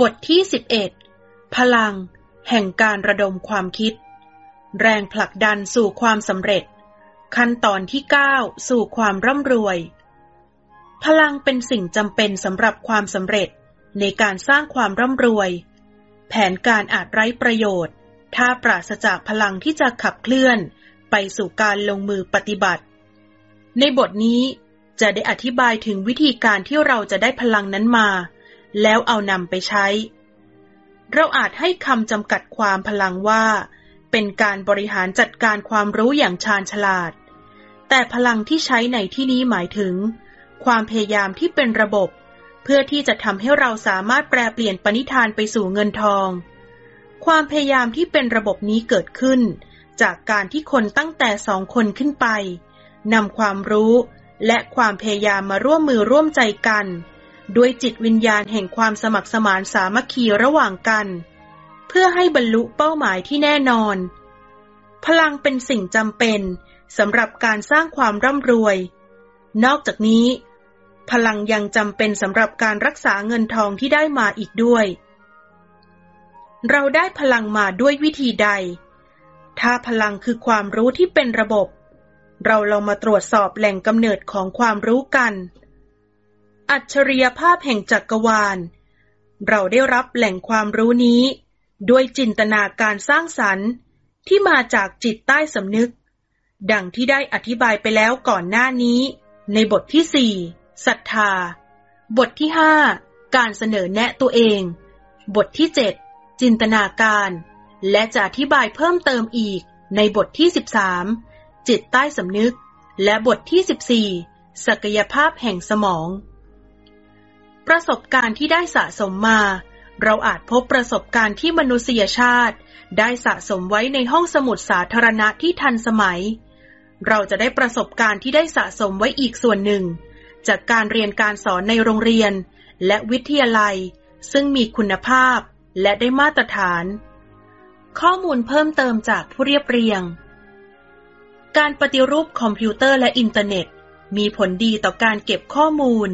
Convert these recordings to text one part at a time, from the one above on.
บทที่ 11 พลัง แห่งการระดมความคิด แรงผลักดันสู่ความสำเร็จ ขั้นตอนที่ 9 สู่ความร่ำรวย พลังเป็นสิ่งจำเป็นสำหรับความสำเร็จในการสร้างความร่ำรวย แผนการอาจไร้ประโยชน์ ถ้าปราศจากพลังที่จะขับเคลื่อน ไปสู่การลงมือปฏิบัติ ในบทนี้จะได้อธิบายถึงวิธีการที่เราจะได้พลังนั้นมา แล้วเอานำไปใช้ เราอาจให้คำจำกัดความพลังว่า เป็นการบริหารจัดการความรู้อย่างชาญฉลาด แต่พลังที่ใช้ในที่นี้หมายถึง ความพยายามที่เป็นระบบ เพื่อที่จะทำให้เราสามารถแปลเปลี่ยนปณิธานไปสู่เงินทอง ความพยายามที่เป็นระบบนี้เกิดขึ้น จากการที่คนตั้งแต่สองคนขึ้นไปนำความรู้และความพยายามมาร่วมมือร่วมใจกัน ด้วยจิตวิญญาณแห่งความสมัครสมานสามัคคีระหว่างกัน เพื่อให้บรรลุเป้าหมายที่แน่นอน พลังเป็นสิ่งจำเป็นสำหรับการสร้างความร่ำรวย นอกจากนี้ พลังยังจำเป็นสำหรับการรักษาเงินทองที่ได้มาอีกด้วย เราได้พลังมาด้วยวิธีใด ถ้าพลังคือความรู้ที่เป็นระบบ เราลองมาตรวจสอบแหล่งกำเนิดของความรู้กัน อัจฉริยภาพแห่งจักรวาล เราได้รับแหล่งความรู้นี้ ด้วยจินตนาการสร้างสรรค์ที่มาจากจิตใต้สำนึก ดังที่ได้อธิบายไปแล้วก่อนหน้านี้ ในบทที่สี่ศรัทธา บทที่ห้าการเสนอแนะตัวเอง บทที่เจ็ดจินตนาการ และจะอธิบายเพิ่มเติมอีกในบทที่สิบสามจิตใต้สำนึก และบทที่14ศักยภาพแห่งสมอง ประสบการณ์ที่ได้สะสมมา เราอาจพบประสบการณ์ที่มนุษยชาติ ได้สะสมไว้ในห้องสมุดสาธารณะที่ทันสมัย เราจะได้ประสบการณ์ที่ได้สะสมไว้อีกส่วนหนึ่ง จากการเรียนการสอนในโรงเรียน และวิทยาลัย ซึ่งมีคุณภาพและได้มาตรฐาน ข้อมูลเพิ่มเติมจากผู้เรียบเรียง การปฏิรูปคอมพิวเตอร์และอินเทอร์เน็ต มีผลดีต่อการเก็บข้อมูล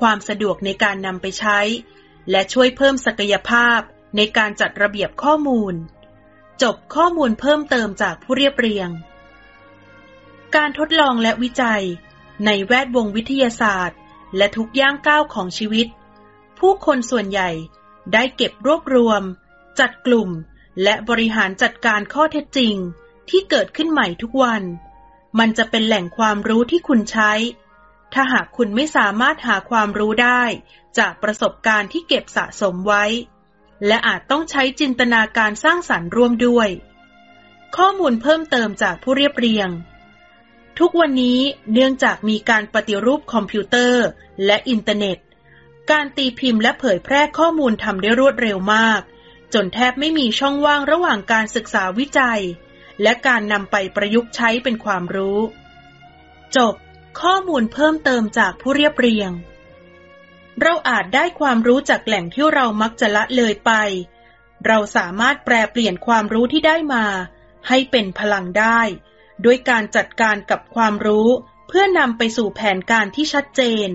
ความสะดวกในการนำไปใช้ และช่วยเพิ่มศักยภาพในการจัดระเบียบข้อมูล จบข้อมูลเพิ่มเติมจากผู้เรียบเรียง การทดลองและวิจัย ในแวดวงวิทยาศาสตร์ และทุกย่างก้าวของชีวิต ผู้คนส่วนใหญ่ได้เก็บรวบรวม จัดกลุ่ม และบริหารจัดการข้อเท็จจริง ที่เกิดขึ้นใหม่ทุกวัน มันจะเป็นแหล่งความรู้ที่คุณใช้ ถ้าหากคุณไม่สามารถหาความรู้ได้ จากประสบการณ์ที่เก็บสะสมไว้ และอาจต้องใช้จินตนาการสร้างสรรค์ร่วมด้วย ข้อมูลเพิ่มเติมจากผู้เรียบเรียง ทุกวันนี้เนื่องจากมีการปฏิรูปคอมพิวเตอร์ และอินเทอร์เน็ต การตีพิมพ์และเผยแพร่ข้อมูลทำได้รวดเร็วมาก จนแทบไม่มีช่องว่างระหว่างการศึกษาวิจัย และการนำไปประยุกต์ใช้เป็นความรู้ จบ ข้อมูลเพิ่มเติมจากผู้เรียบเรียง เราอาจได้ความรู้จากแหล่งที่เรามักจะละเลยไป เราสามารถแปลเปลี่ยนความรู้ที่ได้มา ให้เป็นพลังได้ ด้วยการจัดการกับความรู้ เพื่อนำไปสู่แผนการที่ชัดเจน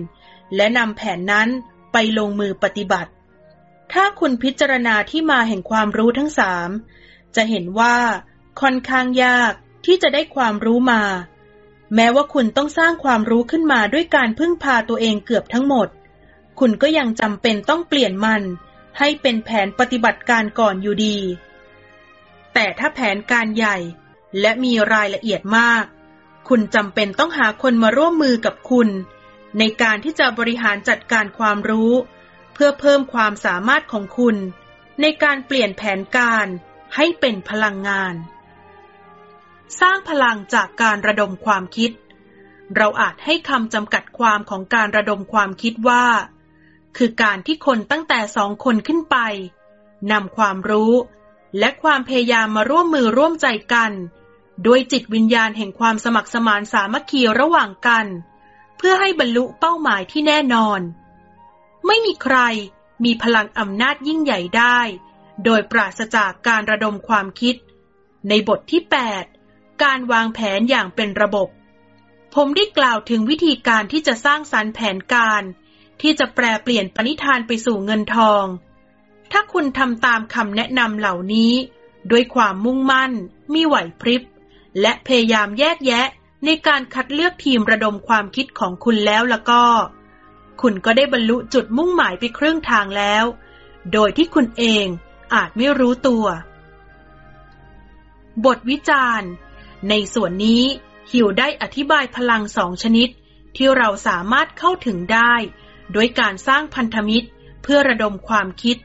และนำแผนนั้นไปลงมือปฏิบัติ ถ้าคุณพิจารณาที่มาแห่งความรู้ทั้งสาม จะเห็นว่าค่อนข้างยากที่จะได้ความรู้มา แม้ว่าคุณต้องสร้างความรู้ขึ้นมาด้วยการพึ่งพาตัวเองเกือบทั้งหมด คุณก็ยังจำเป็นต้องเปลี่ยนมัน ให้เป็นแผนปฏิบัติการก่อนอยู่ดี แต่ถ้าแผนการใหญ่และมีรายละเอียดมาก คุณจำเป็นต้องหาคนมาร่วมมือกับคุณ ในการที่จะบริหารจัดการความรู้ เพื่อเพิ่มความสามารถของคุณ ในการเปลี่ยนแผนการให้เป็นพลังงาน สร้างพลังจากการระดมความคิด เราอาจให้คำจำกัดความของการระดมความคิดว่า คือการที่คนตั้งแต่สองคนขึ้นไปนำความรู้ และความพยายามมาร่วมมือร่วมใจกันด้วยจิตวิญญาณแห่งความสมัครสมานสามัคคีระหว่างกัน เพื่อให้บรรลุเป้าหมายที่แน่นอน ไม่มีใครมีพลังอำนาจยิ่งใหญ่ได้ โดยปราศจากการระดมความคิด ในบทที่ 8 การวางแผนอย่างเป็นระบบ ผมได้กล่าวถึงวิธีการที่จะสร้างสรรค์แผนการ ที่จะแปลเปลี่ยนปณิธานไปสู่เงินทอง ถ้าคุณทำตามคำแนะนำเหล่านี้ ด้วยความมุ่งมั่น มีไหวพริบ และพยายามแยกแยะในการคัดเลือกทีมระดมความคิดของคุณแล้วแล้วก็ คุณก็ได้บรรลุจุดมุ่งหมายไปครึ่งทางแล้ว โดยที่คุณเองอาจไม่รู้ตัว บทวิจารณ์ ในส่วนนี้ฮิวได้อธิบายพลังสองชนิด ที่เราสามารถเข้าถึงได้โดยการสร้างพันธมิตร เพื่อระดมความคิด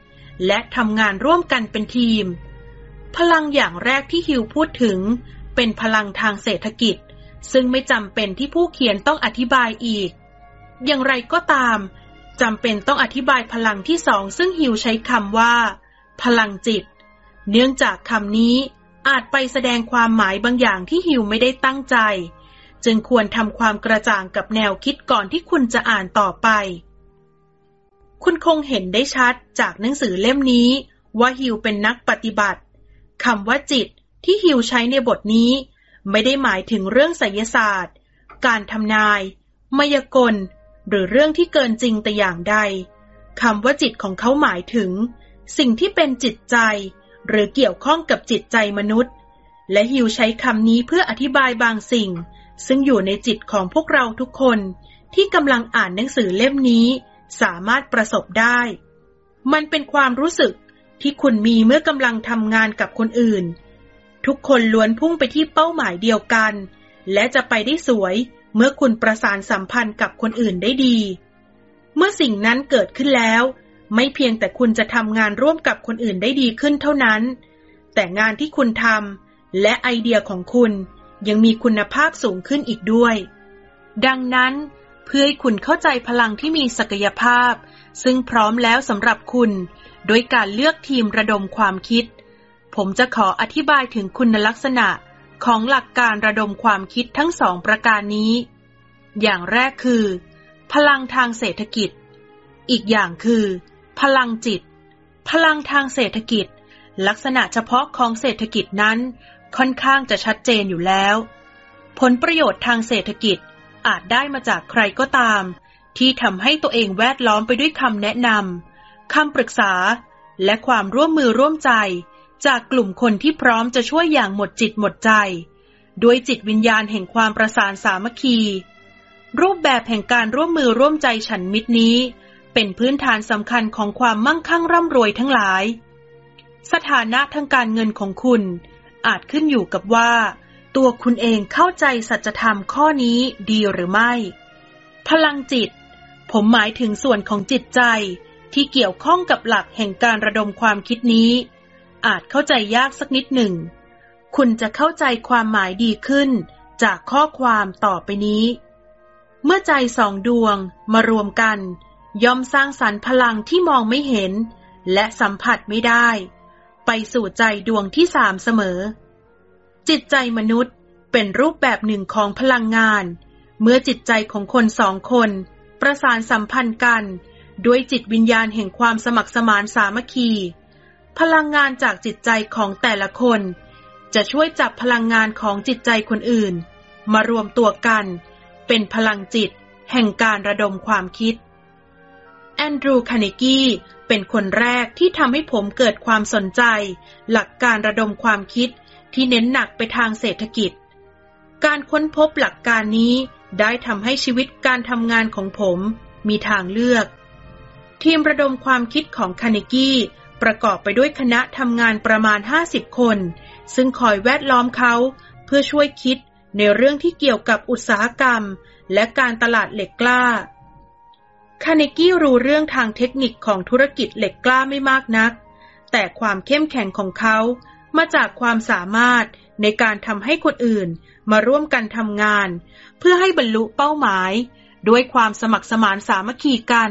และทำงานร่วมกันเป็นทีม พลังอย่างแรกที่ฮิวพูดถึง เป็นพลังทางเศรษฐกิจ ซึ่งไม่จำเป็นที่ผู้เขียนต้องอธิบายอีก อย่างไรก็ตามจำเป็นต้องอธิบายพลังที่สองซึ่งฮิวใช้คำว่า พลังจิต เนื่องจากคำนี้ อาจไปแสดงความหมายบางอย่างที่ฮิวไม่ได้ตั้งใจ จึงควรทำความกระจ่างกับแนวคิดก่อนที่คุณจะอ่านต่อไป คุณคงเห็นได้ชัดจากหนังสือเล่มนี้ ว่าฮิวเป็นนักปฏิบัติคำว่าจิตที่ฮิวใช้ในบทนี้ ไม่ได้หมายถึงเรื่องไสยศาสตร์ การทำนายมายากล หรือเรื่องที่เกินจริงแต่อย่างใดคำว่าจิตของเขาหมายถึง สิ่งที่เป็นจิตใจ หรือเกี่ยวข้องกับจิตใจมนุษย์ และฮิวใช้คำนี้เพื่ออธิบายบางสิ่ง ซึ่งอยู่ในจิตของพวกเราทุกคนที่กำลังอ่านหนังสือเล่มนี้ สามารถประสบได้ มันเป็นความรู้สึกที่คุณมีเมื่อกำลังทำงานกับคนอื่น ทุกคนล้วนพุ่งไปที่เป้าหมายเดียวกัน และจะไปได้สวยเมื่อคุณประสานสัมพันธ์กับคนอื่นได้ดี เมื่อสิ่งนั้นเกิดขึ้นแล้ว ไม่เพียงแต่คุณจะทำงานร่วมกับคนอื่นได้ดีขึ้นเท่านั้น แต่งานที่คุณทำและไอเดียของคุณยังมีคุณภาพสูงขึ้นอีกด้วย ดังนั้น เพื่อให้คุณเข้าใจพลังที่มีศักยภาพ ซึ่งพร้อมแล้วสำหรับคุณ โดยการเลือกทีมระดมความคิด ผมจะขออธิบายถึงคุณลักษณะของหลักการระดมความคิดทั้งสองประการนี้ อย่างแรกคือ พลังทางเศรษฐกิจ อีกอย่างคือ พลังจิต พลังทางเศรษฐกิจ ลักษณะเฉพาะของเศรษฐกิจนั้นค่อนข้างจะชัดเจนอยู่แล้ว ผลประโยชน์ทางเศรษฐกิจอาจได้มาจากใครก็ตาม ที่ทำให้ตัวเองแวดล้อมไปด้วยคำแนะนำคำปรึกษา และความร่วมมือร่วมใจ จากกลุ่มคนที่พร้อมจะช่วยอย่างหมดจิตหมดใจ ด้วยจิตวิญญาณแห่งความประสานสามัคคี รูปแบบแห่งการร่วมมือร่วมใจฉันมิตรนี้ เป็นพื้นฐานสำคัญของความมั่งคั่งร่ำรวยทั้งหลาย สถานะทางการเงินของคุณ อาจขึ้นอยู่กับว่า ตัวคุณเองเข้าใจสัจธรรมข้อนี้ดีหรือไม่ พลังจิต ผมหมายถึงส่วนของจิตใจที่เกี่ยวข้องกับหลักแห่งการระดมความคิดนี้ อาจเข้าใจยากสักนิดหนึ่ง คุณจะเข้าใจความหมายดีขึ้นจากข้อความต่อไปนี้ เมื่อใจสองดวงมารวมกัน ย่อมสร้างสรรค์พลังที่มองไม่เห็น และสัมผัสไม่ได้ ไปสู่ใจดวงที่สามเสมอ จิตใจมนุษย์เป็นรูปแบบหนึ่งของพลังงาน เมื่อจิตใจของคนสองคน ประสานสัมพันธ์กัน ด้วยจิตวิญญาณแห่งความสมัครสมานสามัคคี พลังงานจากจิตใจของแต่ละคน จะช่วยจับพลังงานของจิตใจคนอื่น มารวมตัวกัน เป็นพลังจิต แห่งการระดมความคิด แอนดรูคานิกี้เป็นคนแรกที่ทำให้ผมเกิดความสนใจ หลักการระดมความคิดที่เน้นหนักไปทางเศรษฐกิจ การค้นพบหลักการนี้ได้ทำให้ชีวิตการทำงานของผมมีทางเลือก ทีมระดมความคิดของคานิกี้ประกอบไปด้วยคณะทำงานประมาณ 50 คน ซึ่งคอยแวดล้อมเขาเพื่อช่วยคิดในเรื่องที่เกี่ยวกับอุตสาหกรรม และการตลาดเหล็กกล้า คานิกี้รู้เรื่องทางเทคนิคของธุรกิจเหล็กกล้าไม่มากนัก แต่ความเข้มแข็งของเขามาจากความสามารถในการทำให้คนอื่นมาร่วมกันทำงาน เพื่อให้บรรลุเป้าหมาย ด้วยความสมัครสมานสามัคคีกัน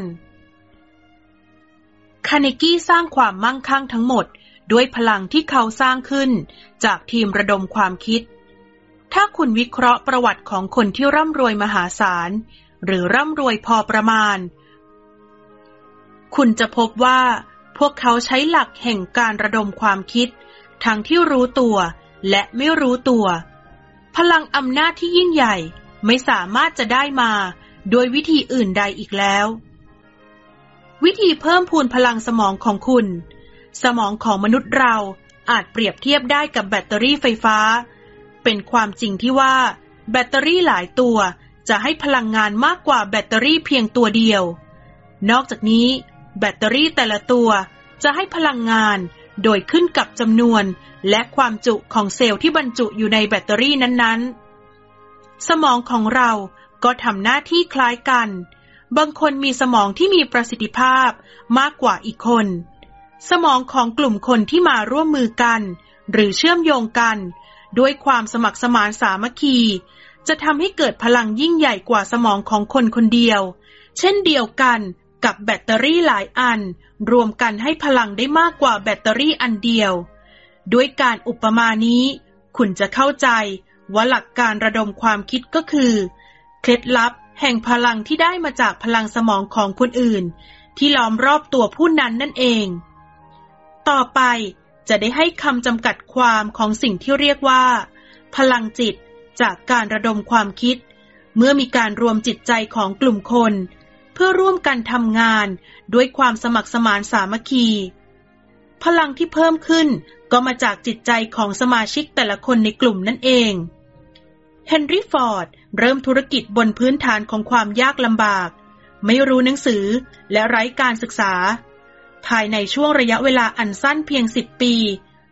คาเนกี้สร้างความมั่งคั่งทั้งหมด ด้วยพลังที่เขาสร้างขึ้น จากทีมระดมความคิด ถ้าคุณวิเคราะห์ประวัติของคนที่ร่ำรวยมหาศาล หรือร่ำรวยพอประมาณ คุณจะพบว่าพวกเขาใช้หลักแห่งการระดมความคิด ทั้งที่รู้ตัวและไม่รู้ตัว พลังอำนาจที่ยิ่งใหญ่ไม่สามารถจะได้มาโดยวิธีอื่นใดอีกแล้ว วิธีเพิ่มพูนพลังสมองของคุณ สมองของมนุษย์เราอาจเปรียบเทียบได้กับแบตเตอรี่ไฟฟ้า เป็นความจริงที่ว่า แบตเตอรี่หลายตัว จะให้พลังงานมากกว่าแบตเตอรี่เพียงตัวเดียว นอกจากนี้ แบตเตอรี่แต่ละตัวจะให้พลังงานโดยขึ้นกับจำนวนและความจุของเซลล์ที่บรรจุอยู่ในแบตเตอรี่นั้นๆ สมองของเราก็ทำหน้าที่คล้ายกัน บางคนมีสมองที่มีประสิทธิภาพมากกว่าอีกคน สมองของกลุ่มคนที่มาร่วมมือกัน หรือเชื่อมโยงกัน ด้วยความสมัครสมานสามัคคี จะทำให้เกิดพลังยิ่งใหญ่กว่าสมองของคนคนเดียว เช่นเดียวกันกับแบตเตอรี่หลายอัน รวมกันให้พลังได้มากกว่าแบตเตอรี่อันเดียว ด้วยการอุปมานี้ คุณจะเข้าใจว่าหลักการระดมความคิดก็คือ เคล็ดลับแห่งพลังที่ได้มาจากพลังสมองของคนอื่น ที่ล้อมรอบตัวผู้นั้นนั่นเอง ต่อไปจะได้ให้คำจำกัดความของสิ่งที่เรียกว่า พลังจิต จากการระดมความคิด เมื่อมีการรวมจิตใจของกลุ่มคน เพื่อร่วมกันทำงานด้วยความสมัครสมานสามัคคี พลังที่เพิ่มขึ้นก็มาจากจิตใจของสมาชิกแต่ละคนในกลุ่มนั่นเองเฮนรี่ฟอร์ดเริ่มธุรกิจบนพื้นฐานของความยากลำบาก ไม่รู้หนังสือและไร้การศึกษา ภายในช่วงระยะเวลาอันสั้นเพียงสิบปี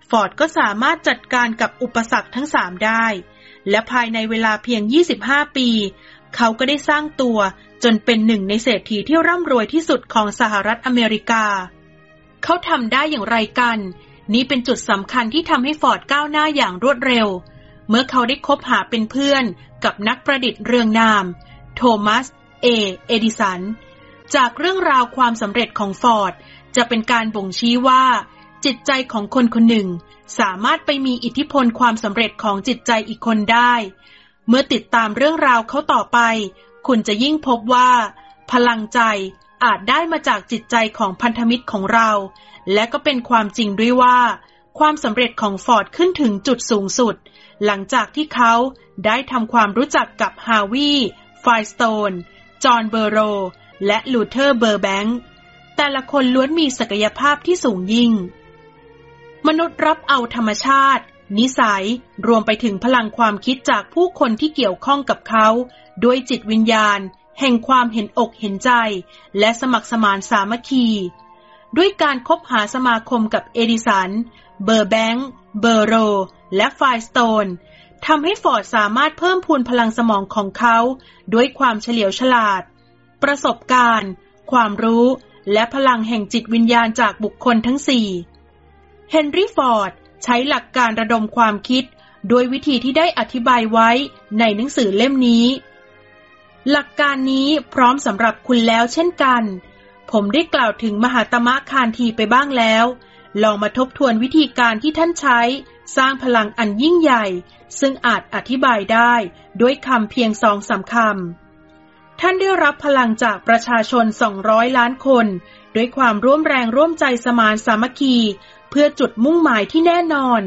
ฟอร์ดก็สามารถจัดการกับอุปสรรคทั้งสามได้ และภายในเวลาเพียง 25 ปี เขาก็ได้สร้างตัวจนเป็นหนึ่งในเศรษฐีที่ร่ำรวยที่สุดของสหรัฐอเมริกา เขาทำได้อย่างไรกัน นี่เป็นจุดสำคัญที่ทำให้ฟอร์ดก้าวหน้าอย่างรวดเร็ว เมื่อเขาได้คบหาเป็นเพื่อนกับนักประดิษฐ์เรืองนาม โทมัส เอ เอดิสัน จากเรื่องราวความสำเร็จของฟอร์ด จะเป็นการบ่งชี้ว่า จิตใจของคนคนหนึ่ง สามารถไปมีอิทธิพลความสำเร็จของจิตใจอีกคนได้ เมื่อติดตามเรื่องราวเขาต่อไป คุณจะยิ่งพบว่า พลังใจอาจได้มาจากจิตใจของพันธมิตรของเรา และก็เป็นความจริงด้วยว่า ความสำเร็จของฟอร์ดขึ้นถึงจุดสูงสุด หลังจากที่เขาได้ทำความรู้จักกับฮาวีไฟสโตน จอห์นเบอร์โร และลูเทอร์เบอร์แบงค์แต่ละคนล้วนมีศักยภาพที่สูงยิ่ง มนุษย์รับเอาธรรมชาติ นิสัย รวมไปถึงพลังความคิดจากผู้คนที่เกี่ยวข้องกับเขา ด้วยจิตวิญญาณ แห่งความเห็นอกเห็นใจ และสมัครสมานสามัคคี ด้วยการคบหาสมาคมกับเอดิสัน เบอร์แบงค์ เบอร์โร และไฟสโตนทำให้ฟอร์ดสามารถเพิ่มพูนพลังสมองของเขา ด้วยความเฉลียวฉลาด ประสบการณ์ ความรู้ และพลังแห่งจิตวิญญาณจากบุคคลทั้งสี่ เฮนรี่ฟอร์ดใช้หลักการระดมความคิดโดยวิธีที่ได้อธิบายไว้ในหนังสือเล่มนี้ หลักการนี้พร้อมสำหรับคุณแล้วเช่นกัน ผมได้กล่าวถึงมหาตมะคานทีไปบ้างแล้ว ลองมาทบทวนวิธีการที่ท่านใช้ สร้างพลังอันยิ่งใหญ่ ซึ่งอาจอธิบายได้ด้วยคำเพียงสองสาคำ ท่านได้รับพลังจากประชาชน 200 ล้านคน ด้วยความร่วมแรงร่วมใจสมานสามัคคี พื่อจุดมุ่งหมายที่แน่นอน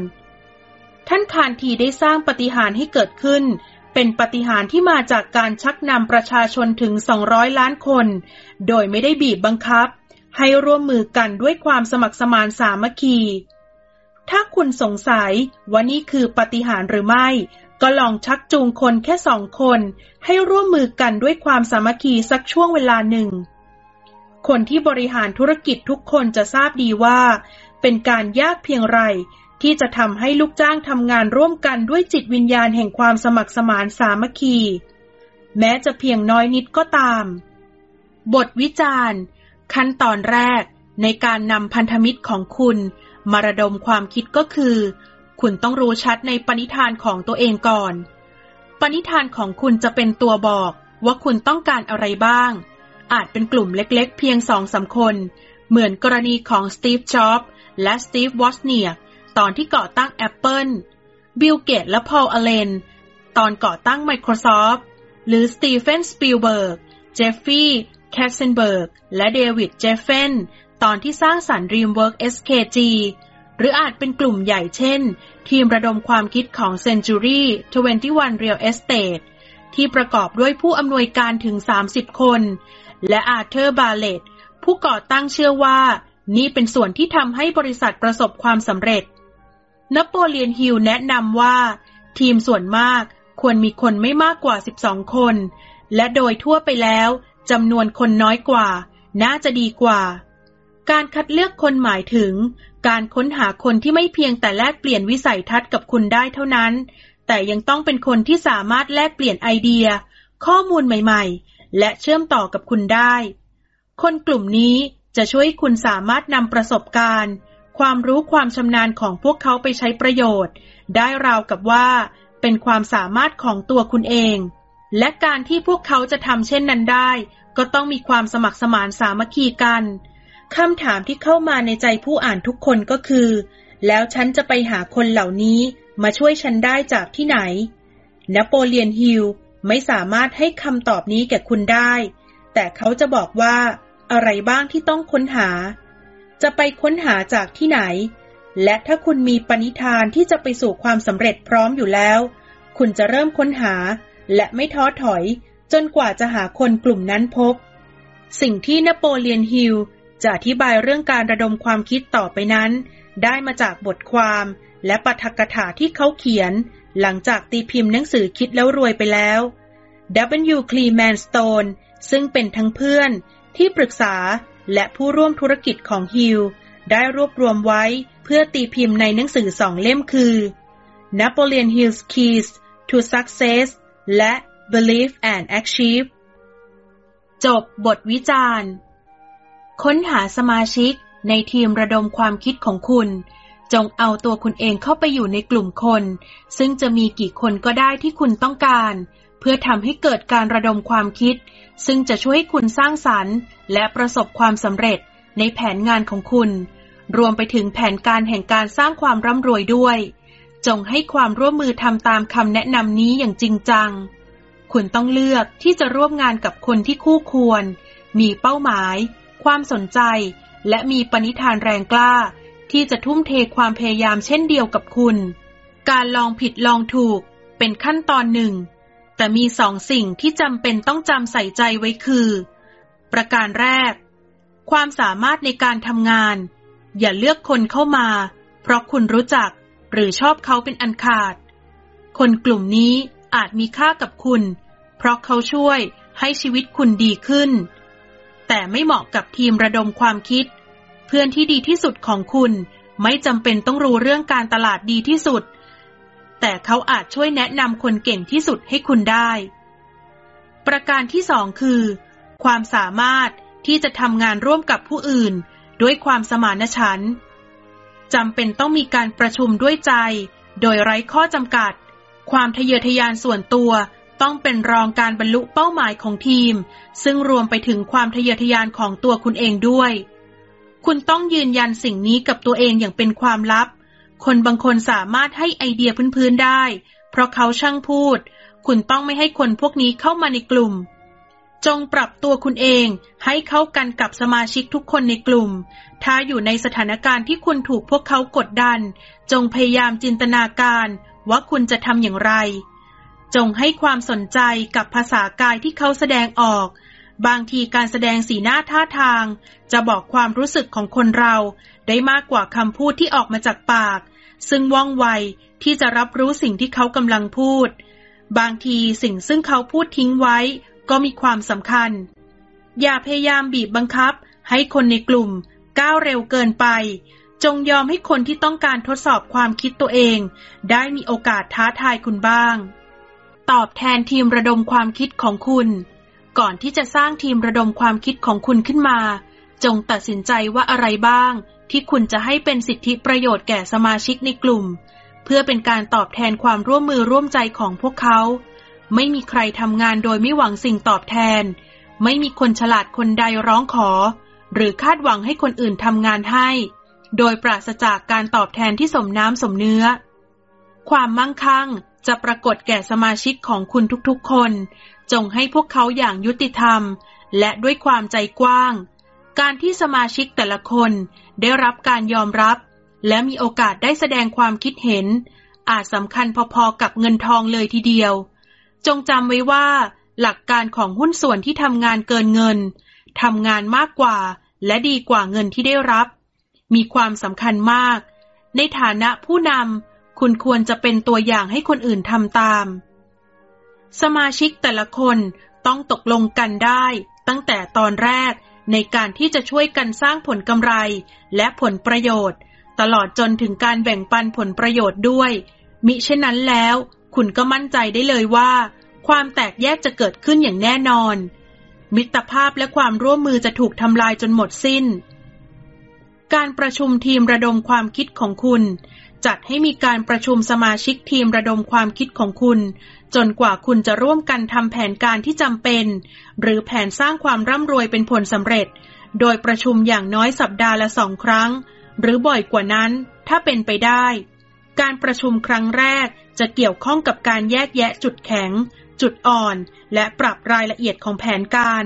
ท่านคานทีได้สร้างปฏิหารให้เกิดขึ้น เป็นปฏิหารที่มาจากการชักนำประชาชนถึง 200 ล้านคน โดยไม่ได้บีบบังคับ ให้ร่วมมือกันด้วยความสมัครสมานสามัคคี ถ้าคุณสงสัยว่านี่คือปฏิหารหรือไม่ ก็ลองชักจูงคนแค่สองคน ให้ร่วมมือกันด้วยความสามัคคีสักช่วงเวลาหนึ่งคนที่บริหารธุรกิจทุกคนจะทราบดีว่า เป็นการยากเพียงไร ที่จะทำให้ลูกจ้างทำงานร่วมกันด้วยจิตวิญญาณแห่งความสมัครสมานสามัคคี แม้จะเพียงน้อยนิดก็ตาม บทวิจารณ์ ขั้นตอนแรกในการนำพันธมิตรของคุณ มาระดมความคิดก็คือ คุณต้องรู้ชัดในปณิธานของตัวเองก่อน ปณิธานของคุณจะเป็นตัวบอกว่าคุณต้องการอะไรบ้าง อาจเป็นกลุ่มเล็กๆ เพียงสองสาคน เหมือนกรณีของสตีฟ จ็อบ และสตีฟวอสเนียตอนที่ก่อตั้ง Apple บิลเกตส์และพอล อัลเลนตอนก่อตั้ง Microsoft หรือสตีเฟนสปีลเบิร์กเจฟฟรีย์ แคตเซนเบิร์กและเดวิดเกฟเฟนตอนที่สร้างสรรค์ DreamWorks SKG หรืออาจเป็นกลุ่มใหญ่เช่น ทีมระดมความคิดของ Century 21 Real Estate ที่ประกอบด้วยผู้อำนวยการถึง 30 คน และอาเธอร์บาเลตผู้ก่อตั้งเชื่อว่า นี่เป็นส่วนที่ทำให้บริษัทประสบความสำเร็จ นโปเลียนฮิลแนะนำว่า ทีมส่วนมากควรมีคนไม่มากกว่า 12 คน และโดยทั่วไปแล้วจำนวนคนน้อยกว่า น่าจะดีกว่า การคัดเลือกคนหมายถึง การค้นหาคนที่ไม่เพียงแต่แลกเปลี่ยนวิสัยทัศน์กับคุณได้เท่านั้น แต่ยังต้องเป็นคนที่สามารถแลกเปลี่ยนไอเดีย ข้อมูลใหม่ ๆ และเชื่อมต่อกับคุณได้ คนกลุ่มนี้ จะช่วยคุณสามารถนำประสบการณ์ ความรู้ความชำนาญของพวกเขาไปใช้ประโยชน์ ได้ราวกับว่า เป็นความสามารถของตัวคุณเอง และการที่พวกเขาจะทำเช่นนั้นได้ ก็ต้องมีความสมัครสมานสามัคคีกันคำถามที่เข้ามาในใจผู้อ่านทุกคนก็คือ แล้วฉันจะไปหาคนเหล่านี้มาช่วยฉันได้จากที่ไหน นโปเลียนฮิลไม่สามารถให้คำตอบนี้แก่คุณได้ แต่เขาจะบอกว่า อะไรบ้างที่ต้องค้นหา จะไปค้นหาจากที่ไหน และถ้าคุณมีปณิธานที่จะไปสู่ความสำเร็จพร้อมอยู่แล้ว คุณจะเริ่มค้นหา และไม่ท้อถอย จนกว่าจะหาคนกลุ่มนั้นพบ สิ่งที่นโปเลียนฮิลจะอธิบายเรื่องการระดมความคิดต่อไปนั้น ได้มาจากบทความและปาฐกถาที่เขาเขียน หลังจากตีพิมพ์หนังสือคิดแล้วรวยไปแล้ว W. Cleman Stone ซึ่งเป็นทั้งเพื่อน ที่ปรึกษาและผู้ร่วมธุรกิจของฮิลได้รวบรวมไว้เพื่อตีพิมพ์ในหนังสือสองเล่มคือ Napoleon Hill's Keys to Success และ Believe and Achieve จบบทวิจารณ์ ค้นหาสมาชิกในทีมระดมความคิดของคุณ จงเอาตัวคุณเองเข้าไปอยู่ในกลุ่มคน ซึ่งจะมีกี่คนก็ได้ที่คุณต้องการ เพื่อทำให้เกิดการระดมความคิด ซึ่งจะช่วยให้คุณสร้างสรรค์ และประสบความสำเร็จในแผนงานของคุณ รวมไปถึงแผนการแห่งการสร้างความร่ำรวยด้วย จงให้ความร่วมมือทำตามคำแนะนำนี้อย่างจริงจัง คุณต้องเลือกที่จะร่วมงานกับคนที่คู่ควร มีเป้าหมาย ความสนใจ และมีปณิธานแรงกล้า ที่จะทุ่มเทความพยายามเช่นเดียวกับคุณ การลองผิดลองถูกเป็นขั้นตอนหนึ่ง แต่มีสองสิ่งที่จำเป็นต้องจำใส่ใจไว้คือ ประการแรก ความสามารถในการทำงาน อย่าเลือกคนเข้ามา เพราะคุณรู้จักหรือชอบเขาเป็นอันขาด คนกลุ่มนี้อาจมีค่ากับคุณ เพราะเขาช่วยให้ชีวิตคุณดีขึ้น แต่ไม่เหมาะกับทีมระดมความคิด เพื่อนที่ดีที่สุดของคุณไม่จำเป็นต้องรู้เรื่องการตลาดดีที่สุด แต่เขาอาจช่วยแนะนำคนเก่งที่สุดให้คุณได้ ประการที่สองคือ ความสามารถที่จะทำงานร่วมกับผู้อื่น ด้วยความสมานฉันท์จำเป็นต้องมีการประชุมด้วยใจ โดยไร้ข้อจำกัด ความทะเยอทะยานส่วนตัวต้องเป็นรองการบรรลุเป้าหมายของทีม ซึ่งรวมไปถึงความทะเยอทะยานของตัวคุณเองด้วย คุณต้องยืนยันสิ่งนี้กับตัวเองอย่างเป็นความลับ คนบางคนสามารถให้ไอเดียพื้นๆได้ เพราะเขาช่างพูด คุณต้องไม่ให้คนพวกนี้เข้ามาในกลุ่ม จงปรับตัวคุณเองให้เข้ากันกับสมาชิกทุกคนในกลุ่ม ถ้าอยู่ในสถานการณ์ที่คุณถูกพวกเขากดดัน จงพยายามจินตนาการว่าคุณจะทำอย่างไร จงให้ความสนใจกับภาษากายที่เขาแสดงออก บางทีการแสดงสีหน้าท่าทาง จะบอกความรู้สึกของคนเรา ได้มากกว่าคำพูดที่ออกมาจากปาก ซึ่งว่องไวที่จะรับรู้สิ่งที่เขากำลังพูด บางทีสิ่งซึ่งเขาพูดทิ้งไว้ ก็มีความสำคัญ อย่าพยายามบีบบังคับ ให้คนในกลุ่ม ก้าวเร็วเกินไป จงยอมให้คนที่ต้องการทดสอบความคิดตัวเอง ได้มีโอกาสท้าทายคุณบ้าง ตอบแทนทีมระดมความคิดของคุณ ก่อนที่จะสร้างทีมระดมความคิดของคุณขึ้นมา จงตัดสินใจว่าอะไรบ้าง ที่คุณจะให้เป็นสิทธิประโยชน์แก่สมาชิกในกลุ่ม เพื่อเป็นการตอบแทนความร่วมมือร่วมใจของพวกเขา ไม่มีใครทำงานโดยไม่หวังสิ่งตอบแทน ไม่มีคนฉลาดคนใดร้องขอ หรือคาดหวังให้คนอื่นทำงานให้ โดยปราศจากการตอบแทนที่สมน้ำสมเนื้อ ความมั่งคั่งจะปรากฏแก่สมาชิกของคุณทุกๆคน จงให้พวกเขาอย่างยุติธรรม และด้วยความใจกว้าง การที่สมาชิกแต่ละคนได้รับการยอมรับ และมีโอกาสได้แสดงความคิดเห็น อาจสำคัญพอๆกับเงินทองเลยทีเดียว จงจำไว้ว่า หลักการของหุ้นส่วนที่ทำงานเกินเงินทำงานมากกว่าและดีกว่าเงินที่ได้รับ มีความสำคัญมาก ในฐานะผู้นำคุณควรจะเป็นตัวอย่างให้คนอื่นทำตาม สมาชิกแต่ละคนต้องตกลงกันได้ ตั้งแต่ตอนแรก ในการที่จะช่วยกันสร้างผลกำไรและผลประโยชน์ ตลอดจนถึงการแบ่งปันผลประโยชน์ด้วย มิเช่นนั้นแล้ว คุณก็มั่นใจได้เลยว่า ความแตกแยกจะเกิดขึ้นอย่างแน่นอน มิตรภาพและความร่วมมือจะถูกทำลายจนหมดสิ้น การประชุมทีมระดมความคิดของคุณ จัดให้มีการประชุมสมาชิกทีมระดมความคิดของคุณ จนกว่าคุณจะร่วมกันทำแผนการที่จำเป็น หรือแผนสร้างความร่ำรวยเป็นผลสำเร็จ โดยประชุมอย่างน้อยสัปดาห์ละสองครั้ง หรือบ่อยกว่านั้นถ้าเป็นไปได้ การประชุมครั้งแรกจะเกี่ยวข้องกับการแยกแยะจุดแข็ง จุดอ่อน และปรับรายละเอียดของแผนการ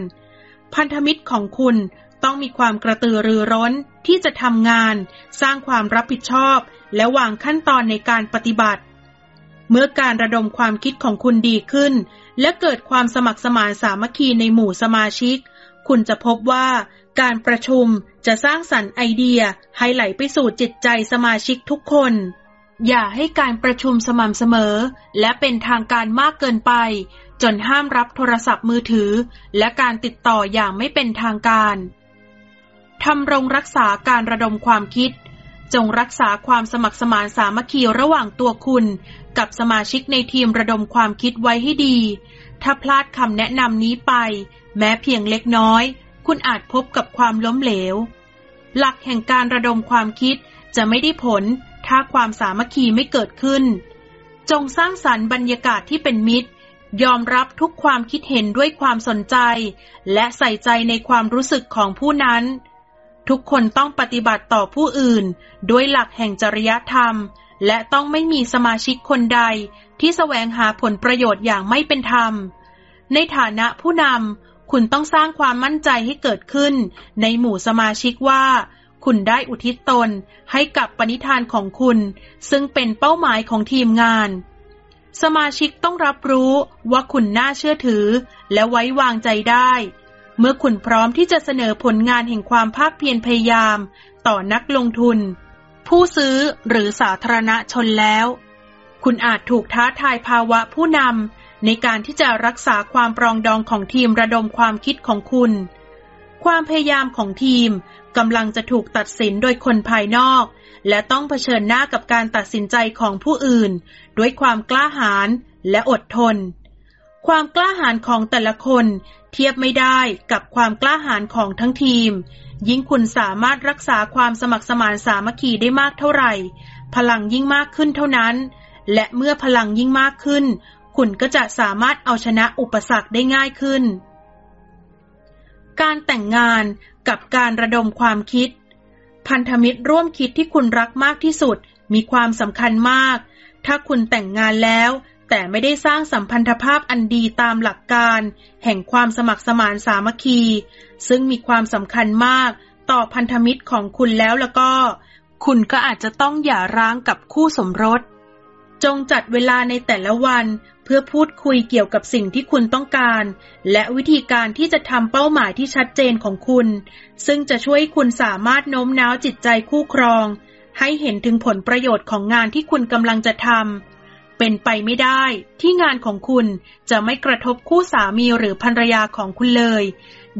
พันธมิตรของคุณ ต้องมีความกระตือรือร้นที่จะทำงาน สร้างความรับผิดชอบ และวางขั้นตอนในการปฏิบัติ เมื่อการระดมความคิดของคุณดีขึ้น และเกิดความสมัครสมานสามัคคีในหมู่สมาชิก คุณจะพบว่าการประชุมจะสร้างสรรค์ไอเดียให้ไหลไปสู่จิตใจสมาชิกทุกคน อย่าให้การประชุมสม่ำเสมอ และเป็นทางการมากเกินไป จนห้ามรับโทรศัพท์มือถือ และการติดต่ออย่างไม่เป็นทางการ ทำรงรักษาการระดมความคิด จงรักษาความสมัครสมานสามัคคีระหว่างตัวคุณ กับสมาชิกในทีมระดมความคิดไว้ให้ดี ถ้าพลาดคำแนะนำนี้ไป แม้เพียงเล็กน้อย คุณอาจพบกับความล้มเหลว หลักแห่งการระดมความคิดจะไม่ได้ผล ถ้าความสามัคคีไม่เกิดขึ้น จงสร้างสรรค์บรรยากาศที่เป็นมิตร ยอมรับทุกความคิดเห็นด้วยความสนใจ และใส่ใจในความรู้สึกของผู้นั้น ทุกคนต้องปฏิบัติต่อผู้อื่น ด้วยหลักแห่งจริยธรรม และต้องไม่มีสมาชิกคนใด ที่แสวงหาผลประโยชน์อย่างไม่เป็นธรรม ในฐานะผู้นำคุณต้องสร้างความมั่นใจให้เกิดขึ้น ในหมู่สมาชิกว่า คุณได้อุทิศตนให้กับปณิธานของคุณ ซึ่งเป็นเป้าหมายของทีมงาน สมาชิกต้องรับรู้ว่าคุณน่าเชื่อถือ และไว้วางใจได้ เมื่อคุณพร้อมที่จะเสนอผลงานแห่งความภาคเพียรพยายาม ต่อนักลงทุน ผู้ซื้อหรือสาธารณชนแล้ว คุณอาจถูกท้าทายภาวะผู้นำในการที่จะรักษาความปรองดองของทีมระดมความคิดของคุณ ความพยายามของทีมกำลังจะถูกตัดสินโดยคนภายนอก และต้องเผชิญหน้ากับการตัดสินใจของผู้อื่น ด้วยความกล้าหาญและอดทน ความกล้าหาญของแต่ละคน เทียบไม่ได้กับความกล้าหาญของทั้งทีม ยิ่งคุณสามารถรักษาความสมัครสมานสามัคคีได้มากเท่าไหร่ พลังยิ่งมากขึ้นเท่านั้น และเมื่อพลังยิ่งมากขึ้น คุณก็จะสามารถเอาชนะอุปสรรคได้ง่ายขึ้น การแต่งงานกับการระดมความคิด พันธมิตรร่วมคิดที่คุณรักมากที่สุดมีความสำคัญมาก ถ้าคุณแต่งงานแล้ว แต่ไม่ได้สร้างสัมพันธภาพอันดีตามหลักการ แห่งความสมัครสมานสามัคคี ซึ่งมีความสำคัญมากต่อพันธมิตรของคุณแล้วแล้วก็ คุณก็อาจจะต้องหย่าร้างกับคู่สมรส จงจัดเวลาในแต่ละวันเพื่อพูดคุยเกี่ยวกับสิ่งที่คุณต้องการ และวิธีการที่จะทำเป้าหมายที่ชัดเจนของคุณ ซึ่งจะช่วยคุณสามารถโน้มน้าวจิตใจคู่ครอง ให้เห็นถึงผลประโยชน์ของงานที่คุณกำลังจะทำ เป็นไปไม่ได้ที่งานของคุณจะไม่กระทบคู่สามีหรือภรรยาของคุณเลย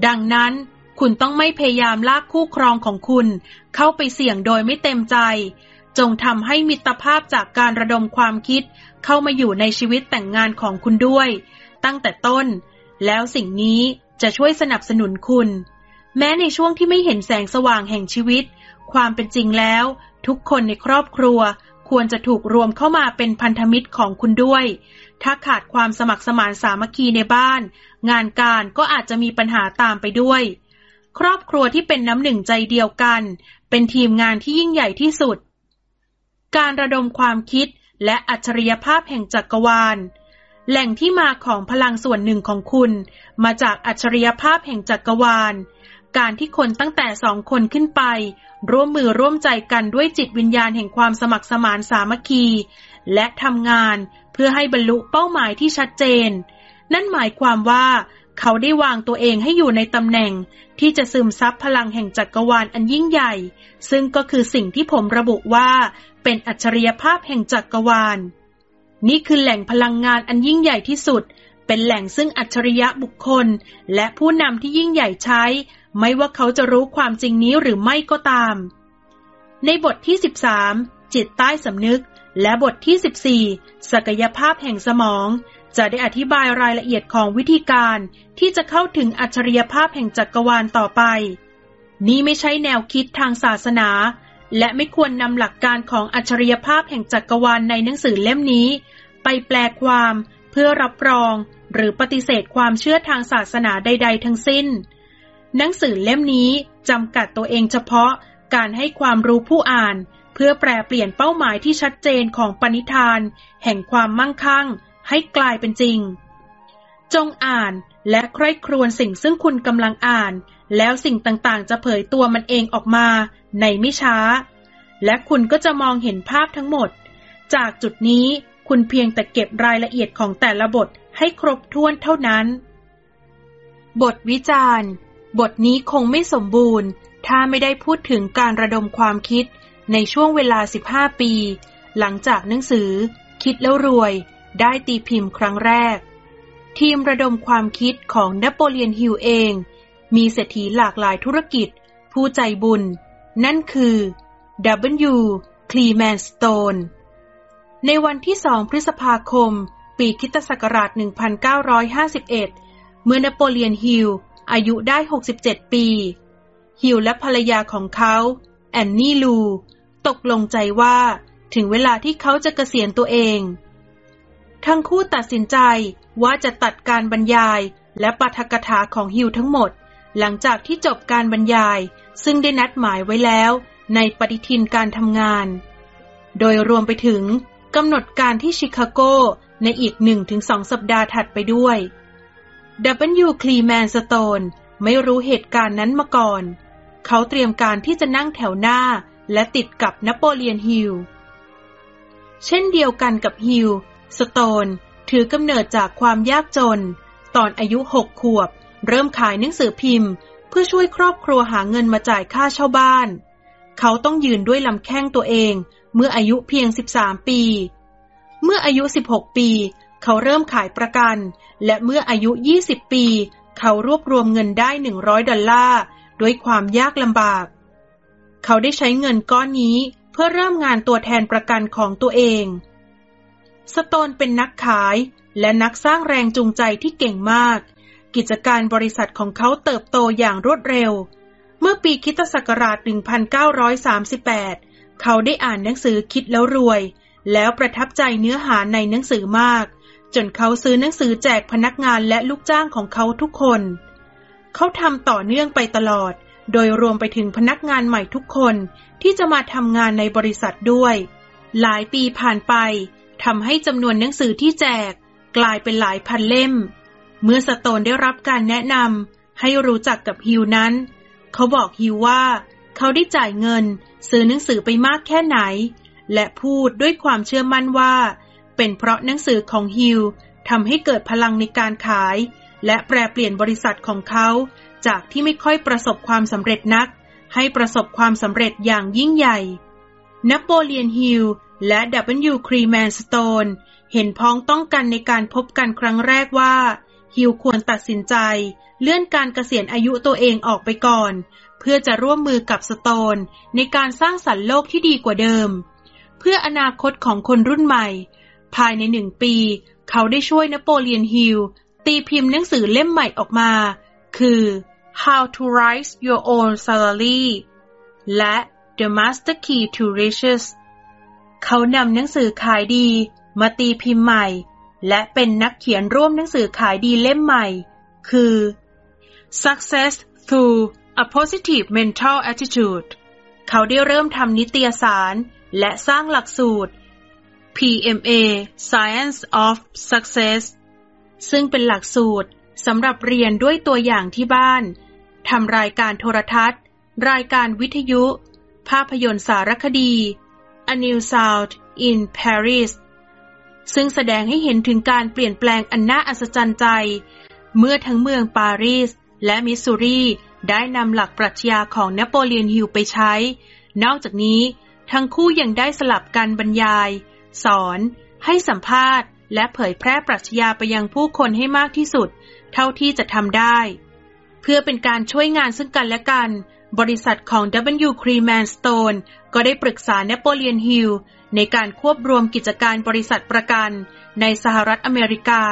ดังนั้นคุณต้องไม่พยายามลากคู่ครองของคุณ เข้าไปเสี่ยงโดยไม่เต็มใจ จงทำให้มิตรภาพจากการระดมความคิด เข้ามาอยู่ในชีวิตแต่งงานของคุณด้วย ตั้งแต่ต้น แล้วสิ่งนี้จะช่วยสนับสนุนคุณ แม้ในช่วงที่ไม่เห็นแสงสว่างแห่งชีวิต ความเป็นจริงแล้ว ทุกคนในครอบครัว ควรจะถูกรวมเข้ามาเป็นพันธมิตรของคุณด้วย ถ้าขาดความสมัครสมานสามัคคีในบ้าน งานการก็อาจจะมีปัญหาตามไปด้วย ครอบครัวที่เป็นน้ำหนึ่งใจเดียวกัน เป็นทีมงานที่ยิ่งใหญ่ที่สุด การระดมความคิดและอัจฉริยภาพแห่งจักรวาล แหล่งที่มาของพลังส่วนหนึ่งของคุณ มาจากอัจฉริยภาพแห่งจักรวาล การที่คนตั้งแต่สองคนขึ้นไป ร่วมมือร่วมใจกันด้วยจิตวิญญาณแห่งความสมัครสมานสามัคคี และทำงานเพื่อให้บรรลุเป้าหมายที่ชัดเจน นั่นหมายความว่าเขาได้วางตัวเองให้อยู่ในตำแหน่ง ที่จะซึมซับพลังแห่งจักรวาลอันยิ่งใหญ่ ซึ่งก็คือสิ่งที่ผมระบุว่า เป็นอัจฉริยภาพแห่งจักรวาล นี่คือแหล่งพลังงานอันยิ่งใหญ่ที่สุด เป็นแหล่งซึ่งอัจฉริยะบุคคล และผู้นำที่ยิ่งใหญ่ใช้ ไม่ว่าเขาจะรู้ความจริงนี้หรือไม่ก็ตาม ในบทที่ 13 จิตใต้สำนึก และบทที่ 14 ศักยภาพแห่งสมอง จะได้อธิบายรายละเอียดของวิธีการที่จะเข้าถึงอัจฉริยภาพแห่งจักรวาลต่อไป นี่ไม่ใช่แนวคิดทางศาสนา และไม่ควรนำหลักการของอัจฉริยภาพแห่งจักรวาลในหนังสือเล่มนี้ ไปแปลความเพื่อรับรองหรือปฏิเสธความเชื่อทางศาสนาใด ๆ ทั้งสิ้น หนังสือเล่มนี้จำกัดตัวเองเฉพาะการให้ความรู้ผู้อ่าน เพื่อแปลเปลี่ยนเป้าหมายที่ชัดเจนของปณิธาน แห่งความมั่งคั่ง ให้กลายเป็นจริง จงอ่านและใคร่ครวญสิ่งซึ่งคุณกำลังอ่าน แล้วสิ่งต่างๆ จะเผยตัวมันเองออกมาในไม่ช้า และคุณก็จะมองเห็นภาพทั้งหมด จากจุดนี้คุณเพียงแต่เก็บรายละเอียดของแต่ละบทให้ครบถ้วนเท่านั้น บทวิจารณ์ บทนี้คงไม่สมบูรณ์ ถ้าไม่ได้พูดถึงการระดมความคิดในช่วงเวลา 15 ปี หลังจากหนังสือ คิดแล้วรวย ได้ตีพิมพ์ครั้งแรก ทีมระดมความคิดของนโปเลียนฮิลเอง มีเศรษฐีหลากหลายธุรกิจ ผู้ใจบุญ นั่นคือ W. คลีแมนสโตนในวันที่ 2 พฤษภาคม ปีคิตศักราช 1951 เมื่อนโปเลียนฮิล อายุได้ 67 ปี ฮิลและภรรยาของเขาแอนนี่ลู ตกลงใจว่าถึงเวลาที่เขาจะเกษียณตัวเอง ทั้งคู่ตัดสินใจว่าจะตัดการบรรยายและปาฐกถาของฮิลทั้งหมด หลังจากที่จบการบรรยาย ซึ่งได้นัดหมายไว้แล้ว ในปฏิทินการทำงาน โดยรวมไปถึงกำหนดการที่ชิคาโกในอีกหนึ่งถึงสองสัปดาห์ถัดไปด้วย W. คลีแมนสโตนไม่รู้เหตุการณ์นั้นมาก่อน เขาเตรียมการที่จะนั่งแถวหน้าและติดกับนโปเลียนฮิล เช่นเดียวกันกับฮิล สโตน ถือกำเนิดจากความยากจน ตอนอายุหกขวบ เริ่มขายหนังสือพิมพ์ เพื่อช่วยครอบครัวหาเงินมาจ่ายค่าเช่าบ้าน เขาต้องยืนด้วยลำแข้งตัวเอง เมื่ออายุเพียง 13 ปี เมื่ออายุ 16 ปี เขาเริ่มขายประกัน และเมื่ออายุ 20 ปี เขารวบรวมเงินได้ 100 ดอลลาร์ด้วยความยากลำบาก เขาได้ใช้เงินก้อนนี้เพื่อเริ่มงานตัวแทนประกันของตัวเอง สโตนเป็นนักขายและนักสร้างแรงจูงใจที่เก่งมาก กิจการบริษัทของเขาเติบโตอย่างรวดเร็ว เมื่อปีคิตศักราช 1938 เขาได้อ่านหนังสือคิดแล้วรวย แล้วประทับใจเนื้อหาในหนังสือมาก จนเขาซื้อหนังสือแจกพนักงานและลูกจ้างของเขาทุกคน เขาทำต่อเนื่องไปตลอด โดยรวมไปถึงพนักงานใหม่ทุกคนที่จะมาทำงานในบริษัทด้วย หลายปีผ่านไปทำให้จำนวนหนังสือที่แจก กลายเป็นหลายพันเล่ม เมื่อสโตนได้รับการแนะนำให้รู้จักกับฮิวนั้น เขาบอกฮิวว่า เขาได้จ่ายเงิน ซื้อหนังสือไปมากแค่ไหน และพูดด้วยความเชื่อมั่นว่า เป็นเพราะหนังสือของฮิวทำให้เกิดพลังในการขาย และแปรเปลี่ยนบริษัทของเขา จากที่ไม่ค่อยประสบความสำเร็จนัก ให้ประสบความสำเร็จอย่างยิ่งใหญ่นโปเลียนฮิลล์และดับเบิลยูคลีเมนต์ สโตนเห็นพ้องต้องกันในการพบกันครั้งแรกว่าฮิลล์ควรตัดสินใจ เลื่อนการเกษียณอายุตัวเองออกไปก่อน เพื่อจะร่วมมือกับสโตนในการสร้างสรรค์โลกที่ดีกว่าเดิม เพื่ออนาคตของคนรุ่นใหม่ ภายในหนึ่งปี เขาได้ช่วยนโปเลียนฮิลตีพิมพ์หนังสือเล่มใหม่ออกมา คือ How to Rise Your Own Salary และ The Master Key to Riches เขานำหนังสือขายดีมาตีพิมพ์ใหม่ และเป็นนักเขียนร่วมหนังสือขายดีเล่มใหม่ คือ Success Through A Positive Mental Attitude เขาได้เริ่มทำนิตยสารและสร้างหลักสูตร PMA Science of Success ซึ่งเป็นหลักสูตรสำหรับเรียนด้วยตัวอย่างที่บ้าน ทำรายการโทรทัศน์ รายการวิทยุ ภาพยนตร์สารคดี A New Sound in Paris ซึ่งแสดงให้เห็นถึงการเปลี่ยนแปลงอันน่าอัศจรรย์ใจ เมื่อทั้งเมืองปารีส และมิสซูรีได้นำหลักปรัชญาของนโปเลียนฮิลไปใช้ นอกจากนี้ทั้งคู่ยังได้สลับกันบรรยาย สอน ให้สัมภาษณ์ และเผยแพร่ปรัชญาไปยังผู้คนให้มากที่สุด เท่าที่จะทำได้ เพื่อเป็นการช่วยงานซึ่งกันและกัน บริษัทของ W. c r e m a n Stone ก็ได้ปรึกษานโปเลียนฮิลในการควบรวมกิจการบริษัทประกัน ในสหรัฐอเมริกา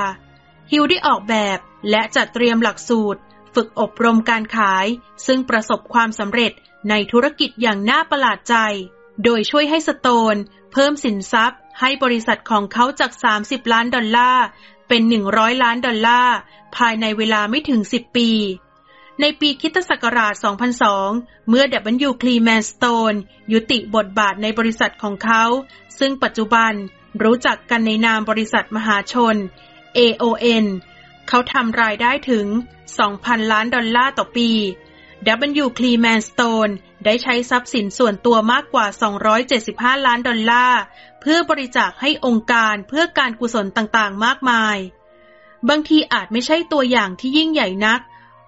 ฮิลได้ออกแบบและจัดเตรียมหลักสูตร ฝึกอบรมการขาย ซึ่งประสบความสำเร็จในธุรกิจอย่างน่าประหลาดใจ โดยช่วยให้สโตน เพิ่มสินทรัพย์ให้บริษัทของเขาจาก 30 ล้านดอลลาร์เป็น 100 ล้านดอลลาร์ภายในเวลาไม่ถึง 10 ปี ในปีคิตศักราช 2002 เมื่อ W. c l e m a n Stone ยุติบทบาทในบริษัทของเขา ซึ่งปัจจุบันรู้จักกันในนามบริษัทมหาชน AON เขาทำรายได้ถึง 2,000 ล้านดอลลาร์ต่อปี W. c l e m a n Stone ได้ใช้ทรัพย์สินส่วนตัวมากกว่า 275 ล้านดอลลาร์ เพื่อบริจาคให้องค์การเพื่อการกุศลต่างๆ มากมาย บางทีอาจไม่ใช่ตัวอย่างที่ยิ่งใหญ่นัก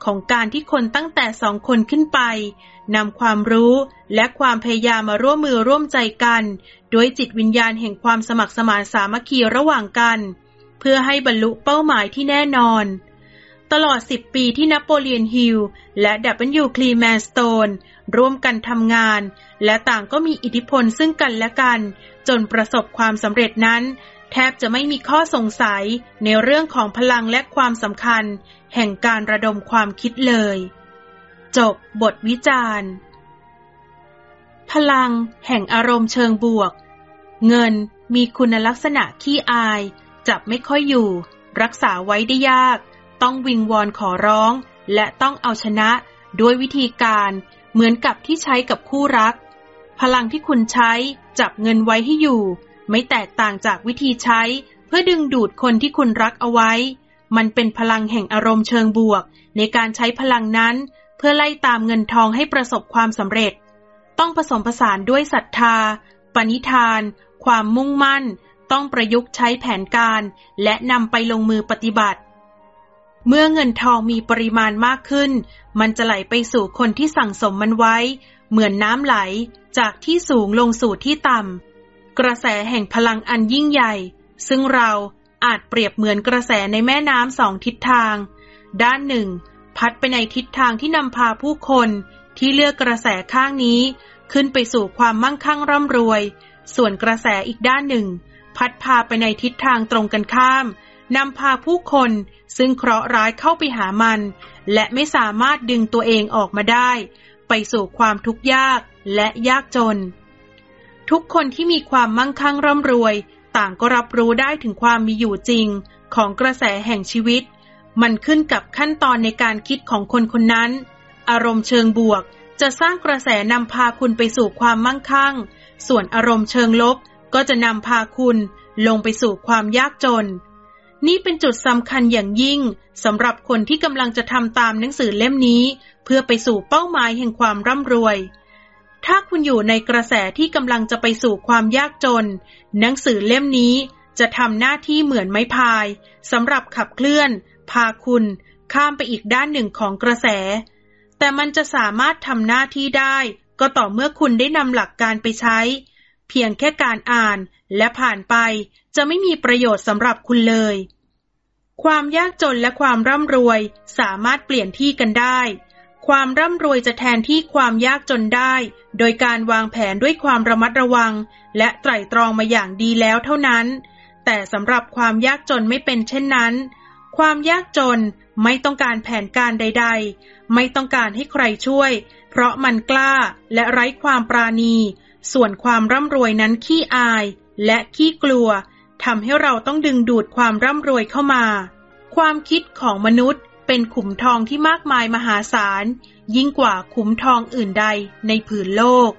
ของการที่คนตั้งแต่สองคนขึ้นไปนำความรู้และความพยายามมาร่วมมือร่วมใจกันด้วยจิตวิญญาณแห่งความสมัครสมานสามัคคีระหว่างกัน เพื่อให้บรรลุเป้าหมายที่แน่นอน ตลอด 10 ปีที่นโปเลียนฮิลและดับเบิลยูคลีแมนสโตนร่วมกันทำงาน และต่างก็มีอิทธิพลซึ่งกันและกัน จนประสบความสำเร็จนั้น แทบจะไม่มีข้อสงสัยในเรื่องของพลังและความสำคัญ แห่งการระดมความคิดเลย จบบทวิจารณ์ พลังแห่งอารมณ์เชิงบวก เงินมีคุณลักษณะขี้อาย จับไม่ค่อยอยู่ รักษาไว้ได้ยาก ต้องวิงวอนขอร้อง และต้องเอาชนะด้วยวิธีการเหมือนกับที่ใช้กับคู่รัก พลังที่คุณใช้จับเงินไว้ให้อยู่ ไม่แตกต่างจากวิธีใช้ เพื่อดึงดูดคนที่คุณรักเอาไว้ มันเป็นพลังแห่งอารมณ์เชิงบวก ในการใช้พลังนั้น เพื่อไล่ตามเงินทองให้ประสบความสำเร็จ ต้องผสมผสานด้วยศรัทธา ปณิธาน ความมุ่งมั่น ต้องประยุกต์ใช้แผนการ และนำไปลงมือปฏิบัติ เมื่อเงินทองมีปริมาณมากขึ้น มันจะไหลไปสู่คนที่สั่งสมมันไว้ เหมือนน้ำไหลจากที่สูงลงสู่ที่ต่ำ กระแสแห่งพลังอันยิ่งใหญ่ ซึ่งเราอาจเปรียบเหมือนกระแสในแม่น้ำสองทิศทาง ด้านหนึ่ง พัดไปในทิศทางที่นำพาผู้คนที่เลือกกระแสข้างนี้ ขึ้นไปสู่ความมั่งคั่งร่ำรวย ส่วนกระแสอีกด้านหนึ่ง พัดพาไปในทิศทางตรงกันข้าม นำพาผู้คนซึ่งเคราะห์ร้ายเข้าไปหามัน และไม่สามารถดึงตัวเองออกมาได้ ไปสู่ความทุกข์ยากและยากจน ทุกคนที่มีความมั่งคั่งร่ำรวย ต่างก็รับรู้ได้ถึงความมีอยู่จริง ของกระแสแห่งชีวิต มันขึ้นกับขั้นตอนในการคิดของคนคนนั้น อารมณ์เชิงบวก จะสร้างกระแสนำพาคุณไปสู่ความมั่งคั่ง ส่วนอารมณ์เชิงลบก็จะนำพาคุณลงไปสู่ความยากจน นี่เป็นจุดสำคัญอย่างยิ่งสำหรับคนที่กำลังจะทำตามหนังสือเล่มนี้ เพื่อไปสู่เป้าหมายแห่งความร่ำรวย ถ้าคุณอยู่ในกระแสที่กำลังจะไปสู่ความยากจน หนังสือเล่มนี้จะทำหน้าที่เหมือนไม้พายสำหรับขับเคลื่อน พาคุณ ข้ามไปอีกด้านหนึ่งของกระแส แต่มันจะสามารถทำหน้าที่ได้ ก็ต่อเมื่อคุณได้นำหลักการไปใช้ เพียงแค่การอ่านและผ่านไป จะไม่มีประโยชน์สำหรับคุณเลย ความยากจนและความร่ำรวยสามารถเปลี่ยนที่กันได้ ความร่ำรวยจะแทนที่ความยากจนได้ โดยการวางแผนด้วยความระมัดระวัง และไตร่ตรองมาอย่างดีแล้วเท่านั้น แต่สำหรับความยากจนไม่เป็นเช่นนั้น ความยากจนไม่ต้องการแผนการใด ๆ ไม่ต้องการให้ใครช่วย เพราะมันกล้าและไร้ความปราณี ส่วนความร่ำรวยนั้นขี้อายและขี้กลัว ทำให้เราต้องดึงดูดความร่ำรวยเข้ามา ความคิดของมนุษย์เป็นขุมทองที่มากมายมหาศาล ยิ่งกว่าขุมทองอื่นใดในผืนโลก